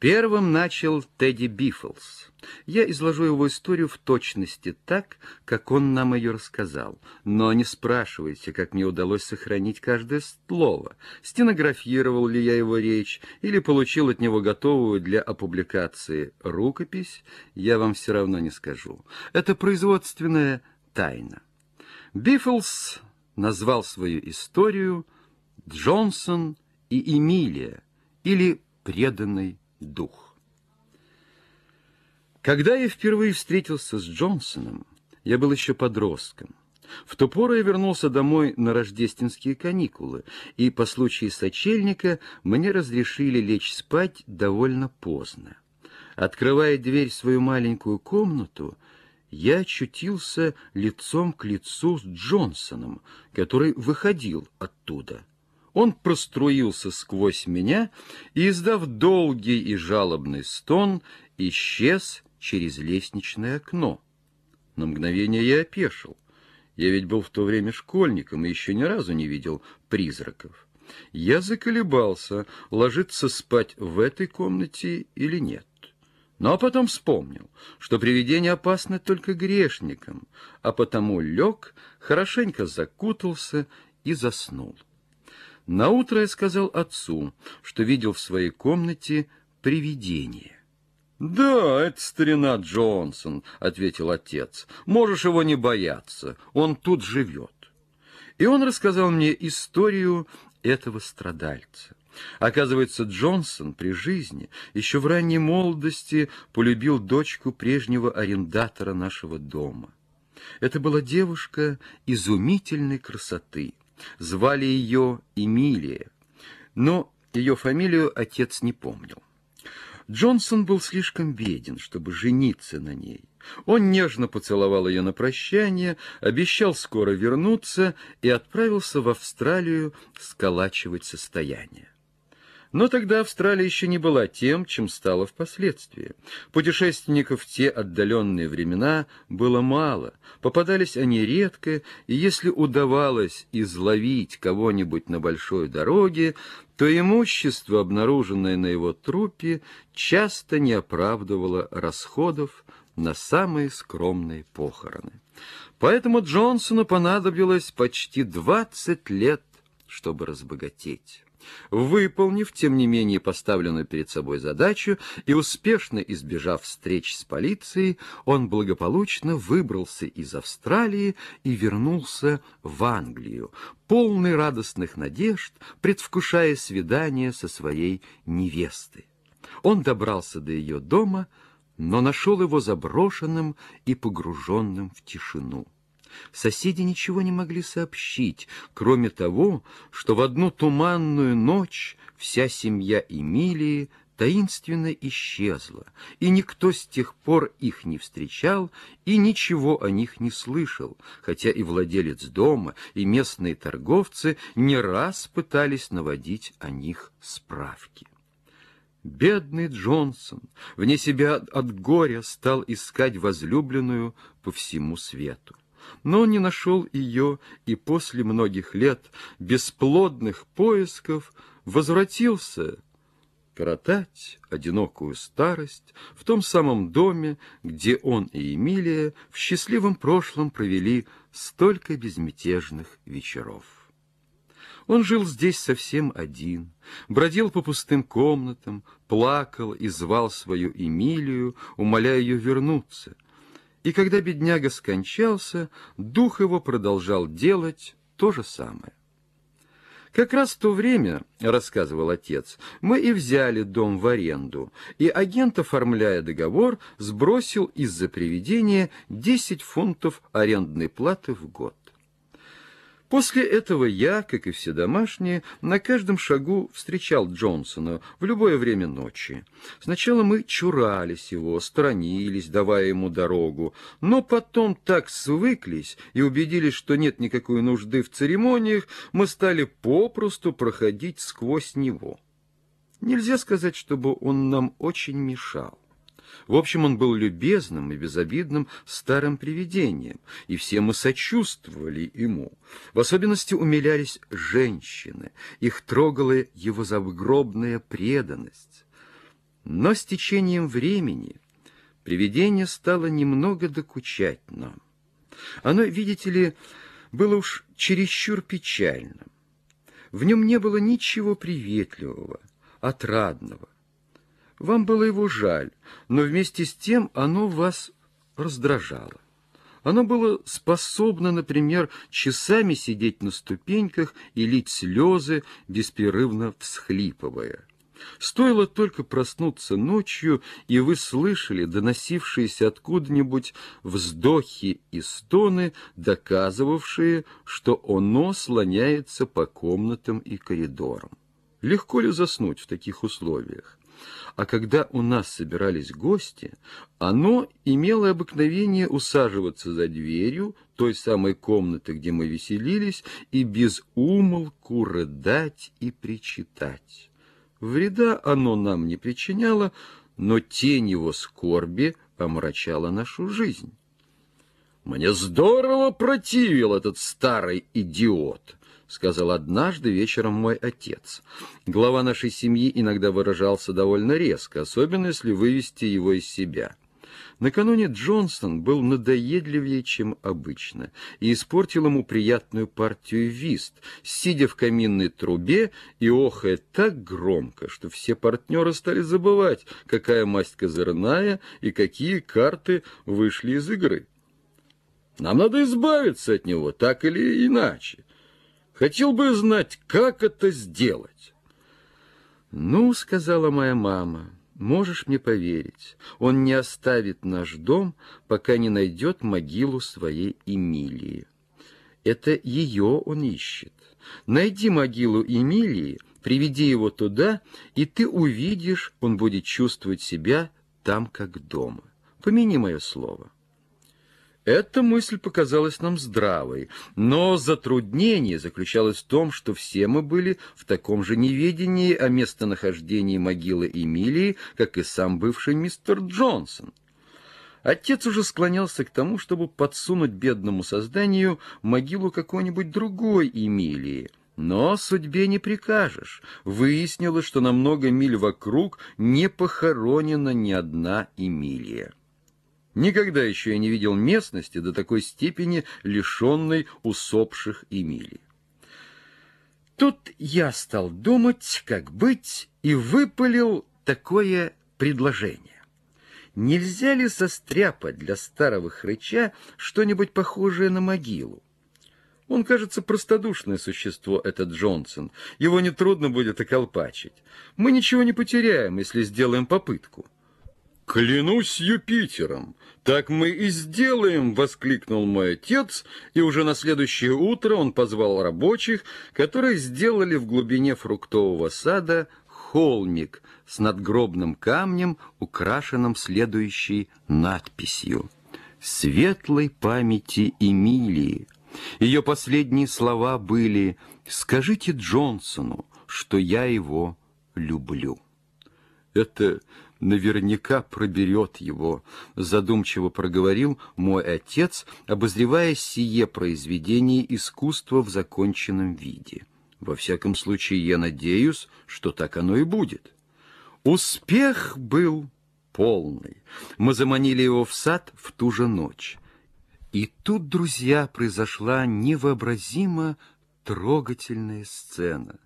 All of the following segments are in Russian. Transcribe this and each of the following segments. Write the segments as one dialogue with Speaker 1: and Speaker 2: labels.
Speaker 1: Первым начал Тедди Биффлс. Я изложу его историю в точности так, как он нам ее рассказал. Но не спрашивайте, как мне удалось сохранить каждое слово, стенографировал ли я его речь или получил от него готовую для опубликования рукопись, я вам все равно не скажу. Это производственная тайна. Биффлс назвал свою историю «Джонсон и Эмилия» или «Преданный дух». Когда я впервые встретился с Джонсоном, я был еще подростком. В ту пору я вернулся домой на рождественские каникулы, и по случаю сочельника мне разрешили лечь спать довольно поздно. Открывая дверь в свою маленькую комнату, я очутился лицом к лицу с Джонсоном, который выходил оттуда. Он проструился сквозь меня и, издав долгий и жалобный стон, исчез через лестничное окно. На мгновение я опешил. Я ведь был в то время школьником и еще ни разу не видел призраков. Я заколебался, ложиться спать в этой комнате или нет. Но потом вспомнил, что привидение опасно только грешникам, а потому лег, хорошенько закутался и заснул. Наутро я сказал отцу, что видел в своей комнате привидение. «Да, это старина Джонсон», — ответил отец. «Можешь его не бояться, он тут живет». И он рассказал мне историю этого страдальца. Оказывается, Джонсон при жизни, еще в ранней молодости, полюбил дочку прежнего арендатора нашего дома. Это была девушка изумительной красоты. Звали ее Эмилия, но ее фамилию отец не помнил. Джонсон был слишком беден, чтобы жениться на ней. Он нежно поцеловал ее на прощание, обещал скоро вернуться и отправился в Австралию сколачивать состояние. Но тогда Австралия еще не была тем, чем стала впоследствии. Путешественников в те отдаленные времена было мало, попадались они редко, и если удавалось изловить кого-нибудь на большой дороге, то имущество, обнаруженное на его трупе, часто не оправдывало расходов на самые скромные похороны. Поэтому Джонсону понадобилось почти 20 лет, чтобы разбогатеть. Выполнив, тем не менее, поставленную перед собой задачу и успешно избежав встреч с полицией, он благополучно выбрался из Австралии и вернулся в Англию, полный радостных надежд, предвкушая свидание со своей невестой. Он добрался до ее дома, но нашел его заброшенным и погруженным в тишину. Соседи ничего не могли сообщить, кроме того, что в одну туманную ночь вся семья Эмилии таинственно исчезла, и никто с тех пор их не встречал и ничего о них не слышал, хотя и владелец дома, и местные торговцы не раз пытались наводить о них справки. Бедный Джонсон, вне себя от горя, стал искать возлюбленную по всему свету но не нашел ее и после многих лет бесплодных поисков возвратился коротать одинокую старость в том самом доме, где он и Эмилия в счастливом прошлом провели столько безмятежных вечеров. Он жил здесь совсем один, бродил по пустым комнатам, плакал и звал свою Эмилию, умоляя ее вернуться — и когда бедняга скончался, дух его продолжал делать то же самое. Как раз в то время, рассказывал отец, мы и взяли дом в аренду, и агент, оформляя договор, сбросил из-за приведения 10 фунтов арендной платы в год. После этого я, как и все домашние, на каждом шагу встречал Джонсона в любое время ночи. Сначала мы чурались его, сторонились, давая ему дорогу, но потом так свыклись и убедились, что нет никакой нужды в церемониях, мы стали попросту проходить сквозь него. Нельзя сказать, чтобы он нам очень мешал. В общем, он был любезным и безобидным старым привидением, и все мы сочувствовали ему. В особенности умилялись женщины, их трогала его загробная преданность. Но с течением времени привидение стало немного докучать нам. Оно, видите ли, было уж чересчур печальным. В нем не было ничего приветливого, отрадного. Вам было его жаль, но вместе с тем оно вас раздражало. Оно было способно, например, часами сидеть на ступеньках и лить слезы, беспрерывно всхлипывая. Стоило только проснуться ночью, и вы слышали доносившиеся откуда-нибудь вздохи и стоны, доказывавшие, что оно слоняется по комнатам и коридорам. Легко ли заснуть в таких условиях? А когда у нас собирались гости, оно имело обыкновение усаживаться за дверью той самой комнаты, где мы веселились, и без умолку рыдать и причитать. Вреда оно нам не причиняло, но тень его скорби омрачала нашу жизнь. Мне здорово противил этот старый идиот, — сказал однажды вечером мой отец. Глава нашей семьи иногда выражался довольно резко, особенно если вывести его из себя. Накануне Джонсон был надоедливее, чем обычно, и испортил ему приятную партию вист, сидя в каминной трубе и охая так громко, что все партнеры стали забывать, какая масть козырная и какие карты вышли из игры. Нам надо избавиться от него, так или иначе. Хотел бы знать, как это сделать. «Ну, — сказала моя мама, — можешь мне поверить, он не оставит наш дом, пока не найдет могилу своей Эмилии. Это ее он ищет. Найди могилу Эмилии, приведи его туда, и ты увидишь, он будет чувствовать себя там, как дома. Помяни мое слово». Эта мысль показалась нам здравой, но затруднение заключалось в том, что все мы были в таком же неведении о местонахождении могилы Эмилии, как и сам бывший мистер Джонсон. Отец уже склонялся к тому, чтобы подсунуть бедному созданию могилу какой-нибудь другой Эмилии. Но судьбе не прикажешь. Выяснилось, что на много миль вокруг не похоронена ни одна Эмилия. Никогда еще я не видел местности до такой степени лишенной усопших Эмилий. Тут я стал думать, как быть, и выпалил такое предложение. Нельзя ли состряпать для старого хрыча что-нибудь похожее на могилу? Он, кажется, простодушное существо, этот Джонсон. Его нетрудно будет околпачить. Мы ничего не потеряем, если сделаем попытку. «Клянусь Юпитером, так мы и сделаем!» — воскликнул мой отец, и уже на следующее утро он позвал рабочих, которые сделали в глубине фруктового сада холмик с надгробным камнем, украшенным следующей надписью «Светлой памяти Эмилии». Ее последние слова были «Скажите Джонсону, что я его люблю». Это наверняка проберет его, задумчиво проговорил мой отец, обозревая сие произведение искусства в законченном виде. Во всяком случае, я надеюсь, что так оно и будет. Успех был полный. Мы заманили его в сад в ту же ночь. И тут, друзья, произошла невообразимо трогательная сцена.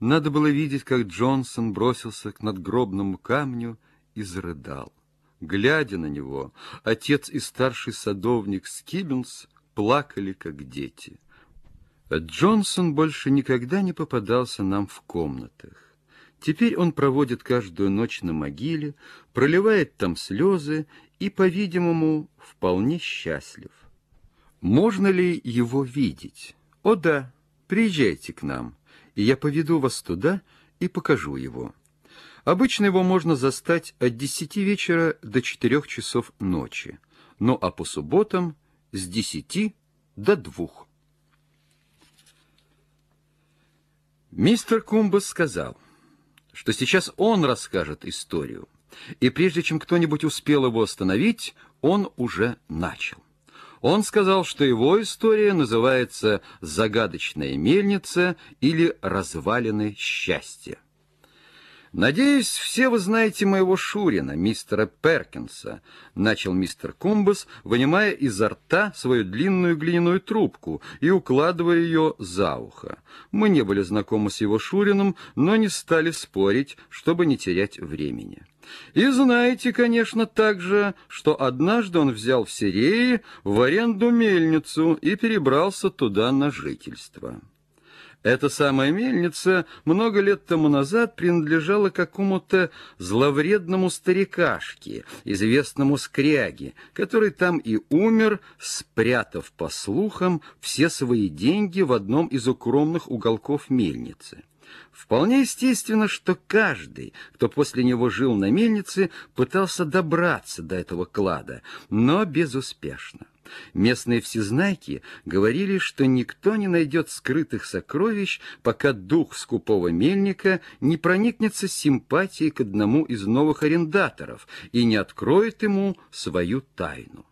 Speaker 1: Надо было видеть, как Джонсон бросился к надгробному камню и зарыдал. Глядя на него, отец и старший садовник Скиббинс плакали, как дети. Джонсон больше никогда не попадался нам в комнатах. Теперь он проводит каждую ночь на могиле, проливает там слезы и, по-видимому, вполне счастлив. Можно ли его видеть? О да, приезжайте к нам, и я поведу вас туда и покажу его. Обычно его можно застать от 10 вечера до 4 часов ночи, но а по субботам с 10 до 2. Мистер Кумбас сказал, что сейчас он расскажет историю, и прежде чем кто-нибудь успел его остановить, он уже начал. Он сказал, что его история называется «Загадочная мельница» или «Развалины счастья». «Надеюсь, все вы знаете моего Шурина, мистера Перкинса», — начал мистер Кумбас, вынимая изо рта свою длинную глиняную трубку и укладывая ее за ухо. Мы не были знакомы с его Шурином, но не стали спорить, чтобы не терять времени. И знаете, конечно, также, что однажды он взял в Сирии в аренду мельницу и перебрался туда на жительство. Эта самая мельница много лет тому назад принадлежала какому-то зловредному старикашке, известному скряге, который там и умер, спрятав, по слухам, все свои деньги в одном из укромных уголков мельницы. Вполне естественно, что каждый, кто после него жил на мельнице, пытался добраться до этого клада, но безуспешно. Местные всезнайки говорили, что никто не найдет скрытых сокровищ, пока дух скупого мельника не проникнется симпатией к одному из новых арендаторов и не откроет ему свою тайну.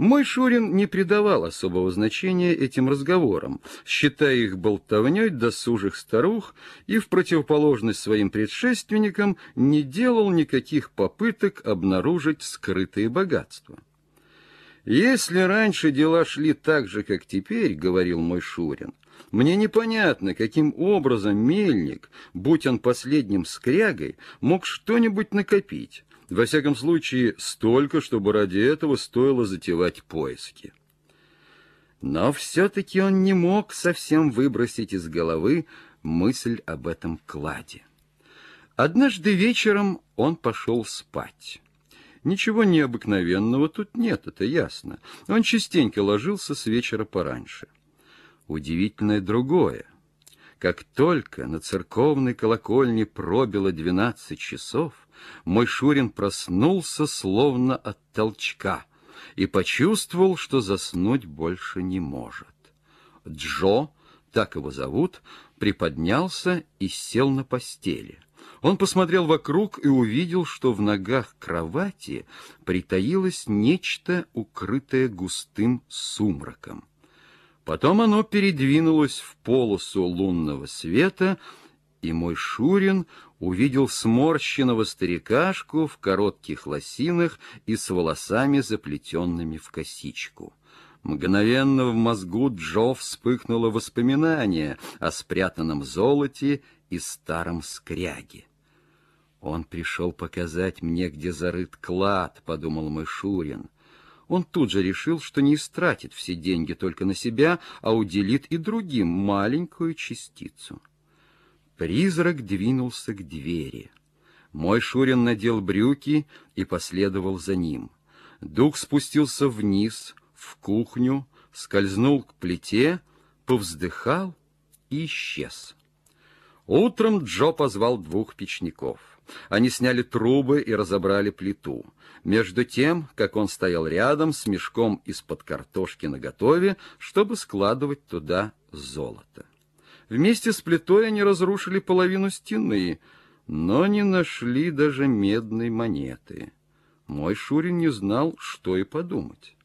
Speaker 1: Мой Шурин не придавал особого значения этим разговорам, считая их болтовней досужих старух и в противоположность своим предшественникам не делал никаких попыток обнаружить скрытые богатства. «Если раньше дела шли так же, как теперь, — говорил мой Шурин, — мне непонятно, каким образом мельник, будь он последним скрягой, мог что-нибудь накопить, во всяком случае, столько, чтобы ради этого стоило затевать поиски. Но все-таки он не мог совсем выбросить из головы мысль об этом кладе. Однажды вечером он пошел спать. Ничего необыкновенного тут нет, это ясно. Он частенько ложился с вечера пораньше. Удивительное другое. Как только на церковной колокольне пробило двенадцать часов, мой Шурин проснулся словно от толчка и почувствовал, что заснуть больше не может. Джо, так его зовут, приподнялся и сел на постели. Он посмотрел вокруг и увидел, что в ногах кровати притаилось нечто, укрытое густым сумраком. Потом оно передвинулось в полосу лунного света, и мой Шурин увидел сморщенного старикашку в коротких лосинах и с волосами, заплетенными в косичку. Мгновенно в мозгу Джо вспыхнуло воспоминание о спрятанном золоте и старом скряге. «Он пришел показать мне, где зарыт клад», — подумал мой Шурин. Он тут же решил, что не истратит все деньги только на себя, а уделит и другим маленькую частицу. Призрак двинулся к двери. Мой Шурин надел брюки и последовал за ним. Дух спустился вниз, в кухню, скользнул к плите, повздыхал и исчез. Утром Джо позвал двух печников. Они сняли трубы и разобрали плиту. Между тем, как он стоял рядом с мешком из-под картошки наготове, чтобы складывать туда золото. Вместе с плитой они разрушили половину стены, но не нашли даже медной монеты. Мой Шурин не знал, что и подумать.